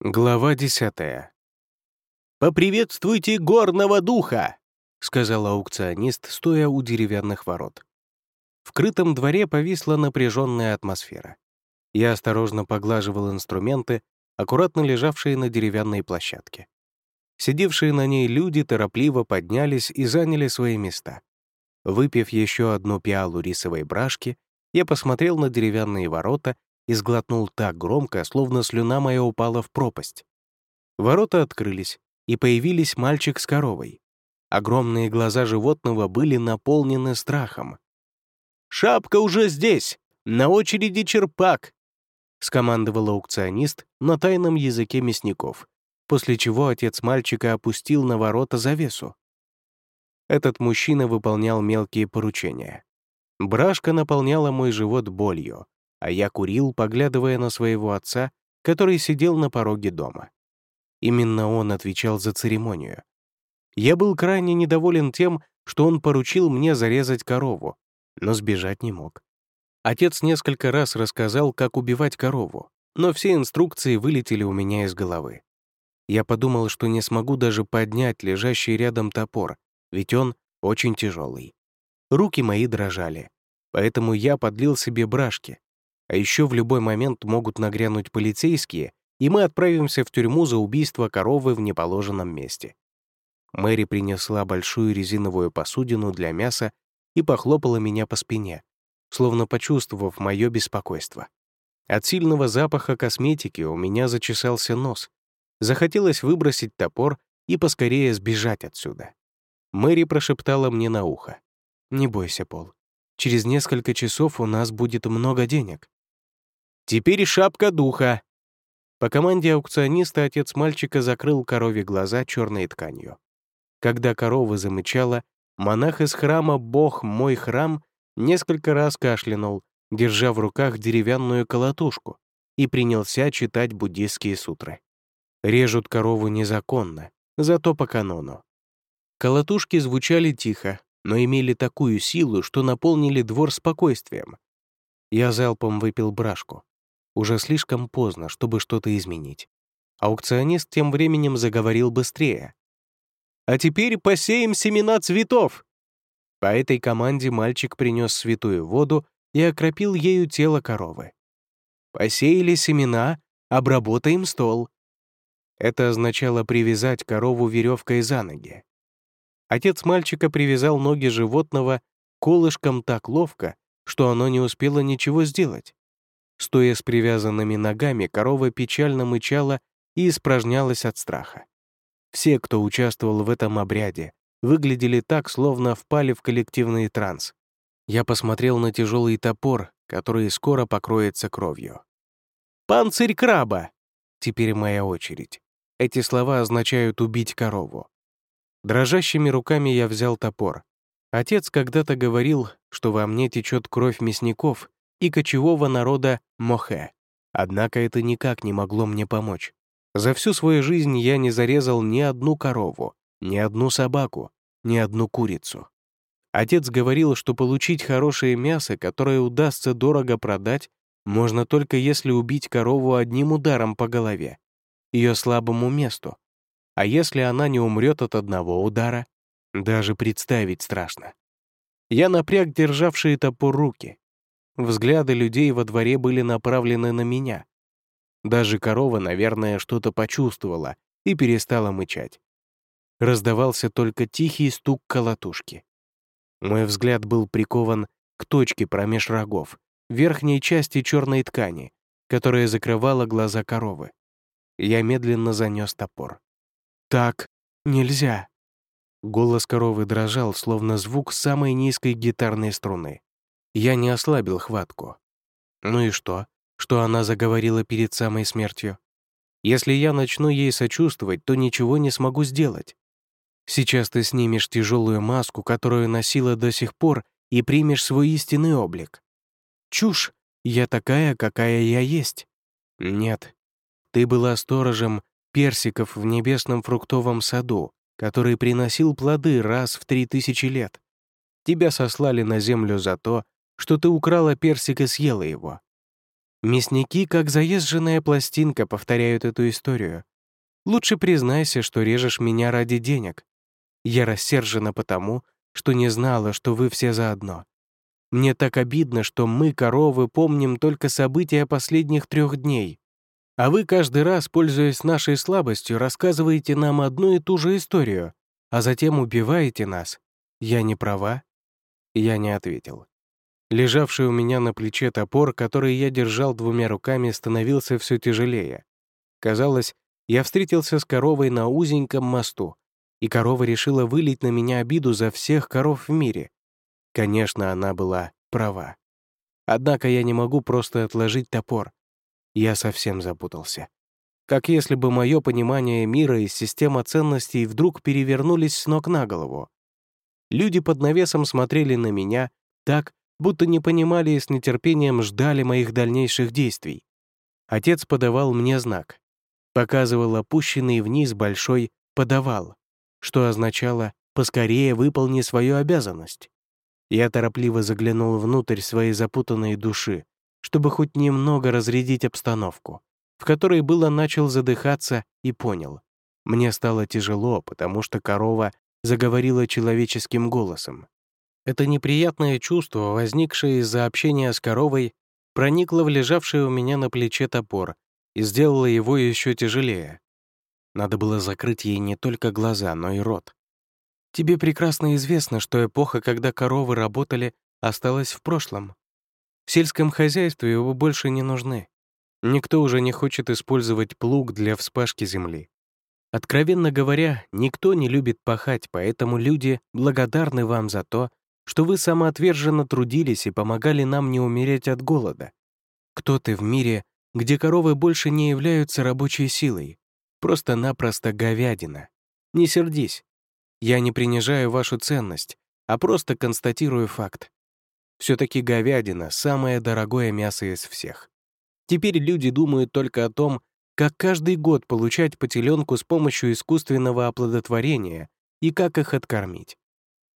Глава десятая. «Поприветствуйте горного духа!» — сказал аукционист, стоя у деревянных ворот. В крытом дворе повисла напряженная атмосфера. Я осторожно поглаживал инструменты, аккуратно лежавшие на деревянной площадке. Сидевшие на ней люди торопливо поднялись и заняли свои места. Выпив еще одну пиалу рисовой брашки, я посмотрел на деревянные ворота и сглотнул так громко, словно слюна моя упала в пропасть. Ворота открылись, и появились мальчик с коровой. Огромные глаза животного были наполнены страхом. «Шапка уже здесь! На очереди черпак!» — скомандовал аукционист на тайном языке мясников, после чего отец мальчика опустил на ворота завесу. Этот мужчина выполнял мелкие поручения. Брашка наполняла мой живот болью, а я курил, поглядывая на своего отца, который сидел на пороге дома. Именно он отвечал за церемонию. Я был крайне недоволен тем, что он поручил мне зарезать корову, но сбежать не мог. Отец несколько раз рассказал, как убивать корову, но все инструкции вылетели у меня из головы. Я подумал, что не смогу даже поднять лежащий рядом топор, ведь он очень тяжелый. Руки мои дрожали, поэтому я подлил себе брашки, а еще в любой момент могут нагрянуть полицейские, и мы отправимся в тюрьму за убийство коровы в неположенном месте. Мэри принесла большую резиновую посудину для мяса и похлопала меня по спине, словно почувствовав мое беспокойство. От сильного запаха косметики у меня зачесался нос. Захотелось выбросить топор и поскорее сбежать отсюда. Мэри прошептала мне на ухо. «Не бойся, Пол. Через несколько часов у нас будет много денег. Теперь шапка духа!» По команде аукциониста отец мальчика закрыл корове глаза черной тканью. Когда корова замычала, монах из храма «Бог мой храм» несколько раз кашлянул, держа в руках деревянную колотушку, и принялся читать буддистские сутры. Режут корову незаконно, зато по канону. Колотушки звучали тихо, но имели такую силу, что наполнили двор спокойствием. Я залпом выпил брашку. Уже слишком поздно, чтобы что-то изменить. Аукционист тем временем заговорил быстрее. «А теперь посеем семена цветов!» По этой команде мальчик принес святую воду и окропил ею тело коровы. «Посеяли семена, обработаем стол». Это означало привязать корову веревкой за ноги. Отец мальчика привязал ноги животного колышком так ловко, что оно не успело ничего сделать. Стоя с привязанными ногами, корова печально мычала и испражнялась от страха. Все, кто участвовал в этом обряде, выглядели так, словно впали в коллективный транс. Я посмотрел на тяжелый топор, который скоро покроется кровью. «Панцирь краба!» Теперь моя очередь. Эти слова означают «убить корову». Дрожащими руками я взял топор. Отец когда-то говорил, что во мне течет кровь мясников, и кочевого народа Мохе. Однако это никак не могло мне помочь. За всю свою жизнь я не зарезал ни одну корову, ни одну собаку, ни одну курицу. Отец говорил, что получить хорошее мясо, которое удастся дорого продать, можно только если убить корову одним ударом по голове, ее слабому месту. А если она не умрет от одного удара, даже представить страшно. Я напряг державшие топор руки, Взгляды людей во дворе были направлены на меня. Даже корова, наверное, что-то почувствовала и перестала мычать. Раздавался только тихий стук колотушки. Мой взгляд был прикован к точке промеж рогов, верхней части черной ткани, которая закрывала глаза коровы. Я медленно занес топор. «Так нельзя!» Голос коровы дрожал, словно звук самой низкой гитарной струны. Я не ослабил хватку. Ну и что, что она заговорила перед самой смертью? Если я начну ей сочувствовать, то ничего не смогу сделать. Сейчас ты снимешь тяжелую маску, которую носила до сих пор, и примешь свой истинный облик. Чушь, я такая, какая я есть. Нет, ты была сторожем персиков в небесном фруктовом саду, который приносил плоды раз в три тысячи лет. Тебя сослали на землю за то, что ты украла персик и съела его. Мясники, как заезженная пластинка, повторяют эту историю. Лучше признайся, что режешь меня ради денег. Я рассержена потому, что не знала, что вы все заодно. Мне так обидно, что мы, коровы, помним только события последних трех дней. А вы каждый раз, пользуясь нашей слабостью, рассказываете нам одну и ту же историю, а затем убиваете нас. Я не права?» Я не ответил. Лежавший у меня на плече топор, который я держал двумя руками, становился все тяжелее. Казалось, я встретился с коровой на узеньком мосту, и корова решила вылить на меня обиду за всех коров в мире. Конечно, она была права. Однако я не могу просто отложить топор. Я совсем запутался. Как если бы мое понимание мира и система ценностей вдруг перевернулись с ног на голову. Люди под навесом смотрели на меня так, будто не понимали и с нетерпением ждали моих дальнейших действий. Отец подавал мне знак. Показывал опущенный вниз большой «подавал», что означало «поскорее выполни свою обязанность». Я торопливо заглянул внутрь своей запутанной души, чтобы хоть немного разрядить обстановку, в которой было начал задыхаться и понял. Мне стало тяжело, потому что корова заговорила человеческим голосом. Это неприятное чувство, возникшее из-за общения с коровой, проникло в лежавший у меня на плече топор и сделало его еще тяжелее. Надо было закрыть ей не только глаза, но и рот. Тебе прекрасно известно, что эпоха, когда коровы работали, осталась в прошлом. В сельском хозяйстве вы больше не нужны. Никто уже не хочет использовать плуг для вспашки земли. Откровенно говоря, никто не любит пахать, поэтому люди благодарны вам за то, что вы самоотверженно трудились и помогали нам не умереть от голода. Кто ты в мире, где коровы больше не являются рабочей силой? Просто-напросто говядина. Не сердись. Я не принижаю вашу ценность, а просто констатирую факт. Все-таки говядина — самое дорогое мясо из всех. Теперь люди думают только о том, как каждый год получать потеленку с помощью искусственного оплодотворения и как их откормить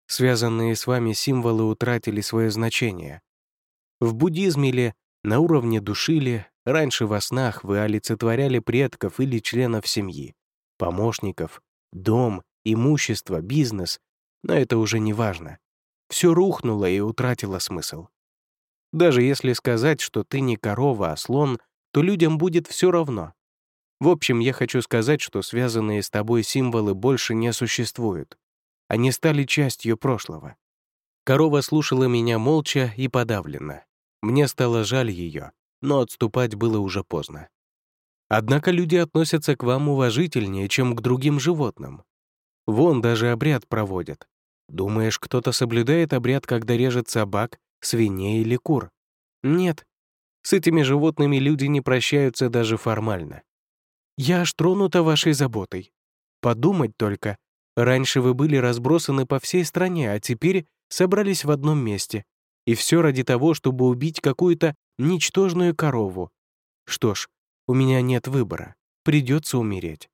связанные с вами символы утратили свое значение. В буддизме ли, на уровне души ли, раньше во снах вы олицетворяли предков или членов семьи, помощников, дом, имущество, бизнес, но это уже не важно. Все рухнуло и утратило смысл. Даже если сказать, что ты не корова, а слон, то людям будет все равно. В общем, я хочу сказать, что связанные с тобой символы больше не существуют. Они стали частью прошлого. Корова слушала меня молча и подавленно. Мне стало жаль ее, но отступать было уже поздно. Однако люди относятся к вам уважительнее, чем к другим животным. Вон даже обряд проводят. Думаешь, кто-то соблюдает обряд, когда режет собак, свиней или кур? Нет. С этими животными люди не прощаются даже формально. Я аж тронута вашей заботой. Подумать только, Раньше вы были разбросаны по всей стране, а теперь собрались в одном месте. И все ради того, чтобы убить какую-то ничтожную корову. Что ж, у меня нет выбора. Придется умереть.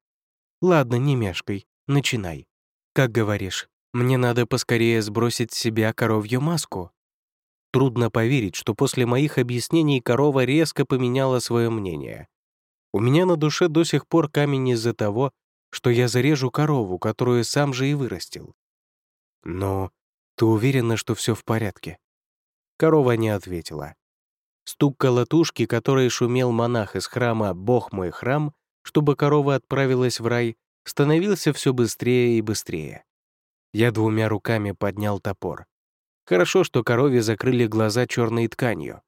Ладно, не мешкай, начинай. Как говоришь, мне надо поскорее сбросить с себя коровью маску. Трудно поверить, что после моих объяснений корова резко поменяла свое мнение. У меня на душе до сих пор камень из-за того, что я зарежу корову, которую сам же и вырастил. Но ты уверена, что все в порядке? Корова не ответила. Стук колотушки, который шумел монах из храма «Бог мой храм», чтобы корова отправилась в рай, становился все быстрее и быстрее. Я двумя руками поднял топор. Хорошо, что корове закрыли глаза черной тканью.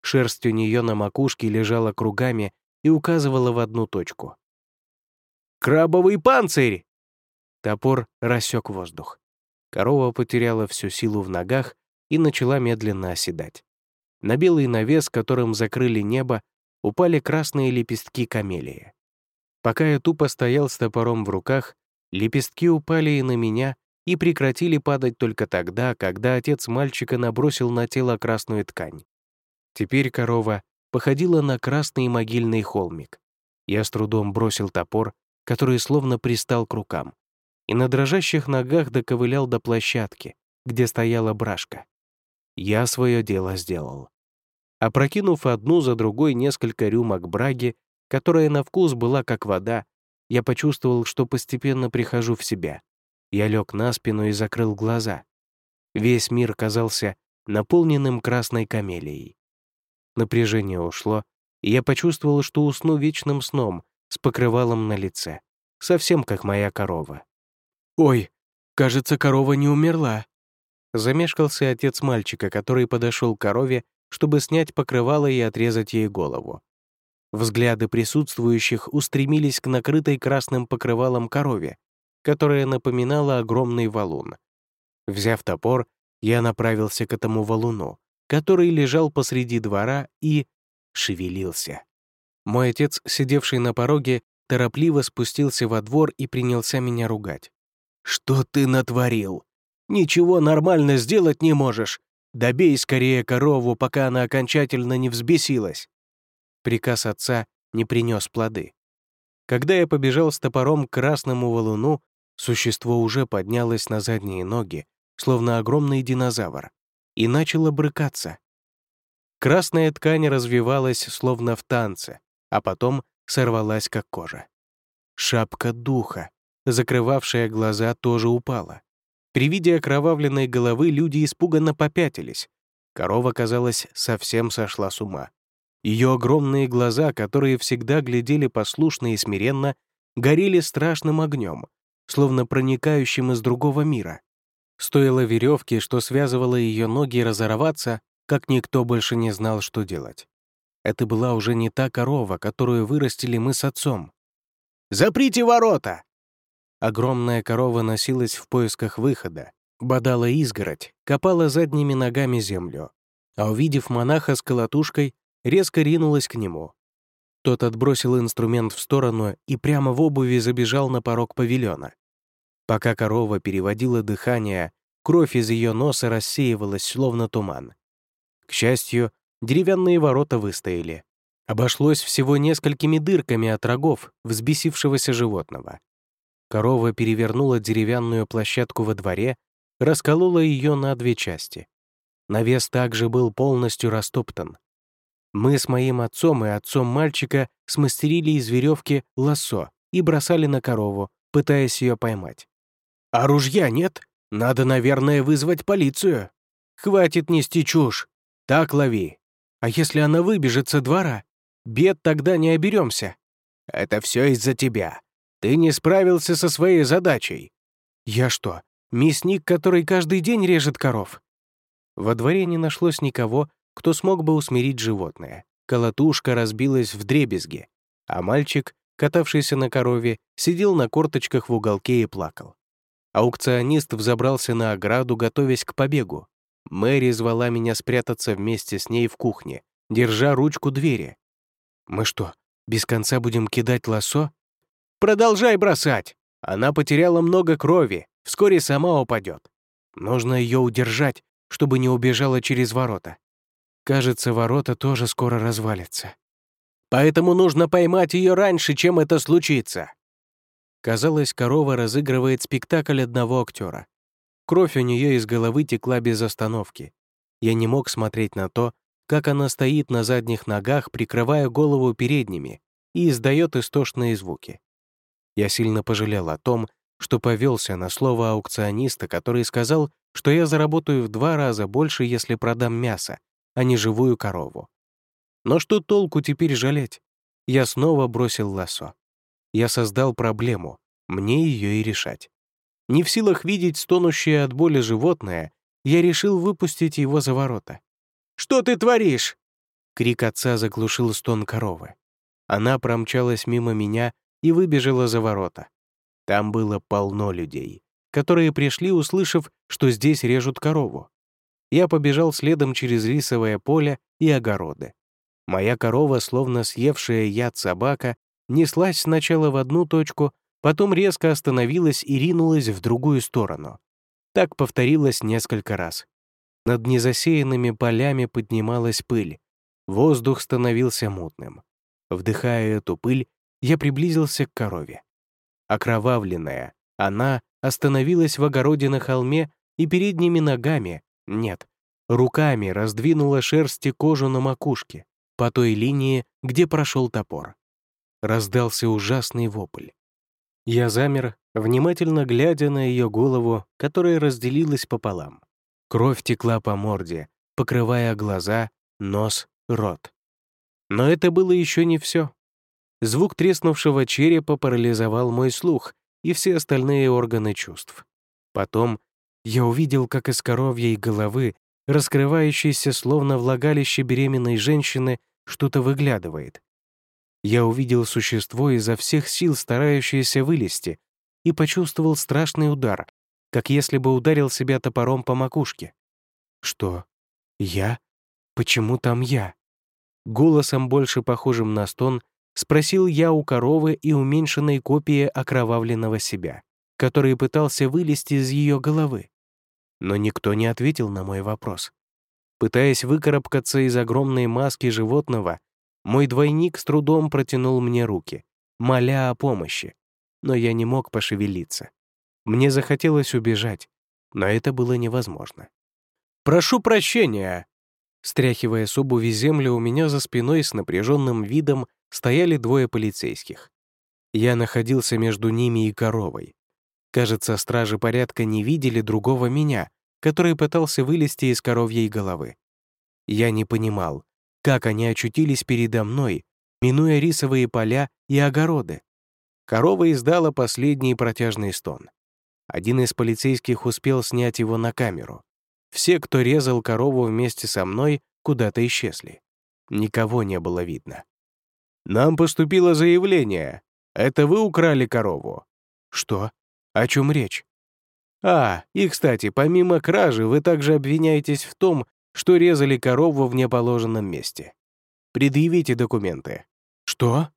Шерсть у нее на макушке лежала кругами и указывала в одну точку. Крабовый панцирь!» Топор рассек воздух. Корова потеряла всю силу в ногах и начала медленно оседать. На белый навес, которым закрыли небо, упали красные лепестки камелии. Пока я тупо стоял с топором в руках, лепестки упали и на меня и прекратили падать только тогда, когда отец мальчика набросил на тело красную ткань. Теперь корова походила на красный могильный холмик. Я с трудом бросил топор который словно пристал к рукам, и на дрожащих ногах доковылял до площадки, где стояла брашка. Я свое дело сделал. Опрокинув одну за другой несколько рюмок браги, которая на вкус была как вода, я почувствовал, что постепенно прихожу в себя. Я лег на спину и закрыл глаза. Весь мир казался наполненным красной камелией. Напряжение ушло, и я почувствовал, что усну вечным сном с покрывалом на лице, совсем как моя корова. «Ой, кажется, корова не умерла», Замешкался отец мальчика, который подошел к корове, чтобы снять покрывало и отрезать ей голову. Взгляды присутствующих устремились к накрытой красным покрывалом корове, которая напоминала огромный валун. Взяв топор, я направился к этому валуну, который лежал посреди двора и шевелился. Мой отец, сидевший на пороге, торопливо спустился во двор и принялся меня ругать. «Что ты натворил? Ничего нормально сделать не можешь. Добей скорее корову, пока она окончательно не взбесилась». Приказ отца не принес плоды. Когда я побежал с топором к красному валуну, существо уже поднялось на задние ноги, словно огромный динозавр, и начало брыкаться. Красная ткань развивалась, словно в танце, а потом сорвалась, как кожа. Шапка духа, закрывавшая глаза, тоже упала. При виде окровавленной головы люди испуганно попятились. Корова, казалось, совсем сошла с ума. Ее огромные глаза, которые всегда глядели послушно и смиренно, горели страшным огнем, словно проникающим из другого мира. Стоило веревке, что связывала ее ноги, разорваться, как никто больше не знал, что делать. Это была уже не та корова, которую вырастили мы с отцом. «Заприте ворота!» Огромная корова носилась в поисках выхода, бодала изгородь, копала задними ногами землю, а увидев монаха с колотушкой, резко ринулась к нему. Тот отбросил инструмент в сторону и прямо в обуви забежал на порог павильона. Пока корова переводила дыхание, кровь из ее носа рассеивалась, словно туман. К счастью, деревянные ворота выстояли. Обошлось всего несколькими дырками от рогов взбесившегося животного. Корова перевернула деревянную площадку во дворе, расколола ее на две части. Навес также был полностью растоптан. Мы с моим отцом и отцом мальчика смастерили из веревки лассо и бросали на корову, пытаясь ее поймать. «А ружья нет? Надо, наверное, вызвать полицию. Хватит нести чушь. Так лови. А если она выбежит со двора? Бед тогда не оберемся. Это все из-за тебя. Ты не справился со своей задачей. Я что, мясник, который каждый день режет коров? Во дворе не нашлось никого, кто смог бы усмирить животное. Колотушка разбилась в дребезги, а мальчик, катавшийся на корове, сидел на корточках в уголке и плакал. Аукционист взобрался на ограду, готовясь к побегу. Мэри звала меня спрятаться вместе с ней в кухне, держа ручку двери. «Мы что, без конца будем кидать лосо?» Продолжай бросать. Она потеряла много крови, вскоре сама упадет. Нужно ее удержать, чтобы не убежала через ворота. Кажется, ворота тоже скоро развалятся. Поэтому нужно поймать ее раньше, чем это случится. Казалось, корова разыгрывает спектакль одного актера. Кровь у нее из головы текла без остановки. Я не мог смотреть на то, как она стоит на задних ногах, прикрывая голову передними, и издает истошные звуки. Я сильно пожалел о том, что повелся на слово аукциониста, который сказал, что я заработаю в два раза больше, если продам мясо, а не живую корову. Но что толку теперь жалеть? Я снова бросил лассо. Я создал проблему, мне ее и решать. Не в силах видеть стонущее от боли животное, я решил выпустить его за ворота. «Что ты творишь?» Крик отца заглушил стон коровы. Она промчалась мимо меня, и выбежала за ворота. Там было полно людей, которые пришли, услышав, что здесь режут корову. Я побежал следом через рисовое поле и огороды. Моя корова, словно съевшая яд собака, неслась сначала в одну точку, потом резко остановилась и ринулась в другую сторону. Так повторилось несколько раз. Над незасеянными полями поднималась пыль. Воздух становился мутным. Вдыхая эту пыль, я приблизился к корове. Окровавленная, она остановилась в огороде на холме и передними ногами, нет, руками раздвинула шерсть и кожу на макушке, по той линии, где прошел топор. Раздался ужасный вопль. Я замер, внимательно глядя на ее голову, которая разделилась пополам. Кровь текла по морде, покрывая глаза, нос, рот. Но это было еще не все. Звук треснувшего черепа парализовал мой слух и все остальные органы чувств. Потом я увидел, как из коровьей головы, раскрывающейся словно влагалище беременной женщины, что-то выглядывает. Я увидел существо изо всех сил, старающееся вылезти, и почувствовал страшный удар, как если бы ударил себя топором по макушке. Что? Я? Почему там я? Голосом, больше похожим на стон, спросил я у коровы и уменьшенной копии окровавленного себя, который пытался вылезти из ее головы. Но никто не ответил на мой вопрос. Пытаясь выкарабкаться из огромной маски животного, мой двойник с трудом протянул мне руки, моля о помощи, но я не мог пошевелиться. Мне захотелось убежать, но это было невозможно. «Прошу прощения!» Стряхивая с обуви землю, у меня за спиной с напряженным видом стояли двое полицейских. Я находился между ними и коровой. Кажется, стражи порядка не видели другого меня, который пытался вылезти из коровьей головы. Я не понимал, как они очутились передо мной, минуя рисовые поля и огороды. Корова издала последний протяжный стон. Один из полицейских успел снять его на камеру. Все, кто резал корову вместе со мной, куда-то исчезли. Никого не было видно. «Нам поступило заявление. Это вы украли корову?» «Что? О чем речь?» «А, и, кстати, помимо кражи, вы также обвиняетесь в том, что резали корову в неположенном месте. Предъявите документы». «Что?»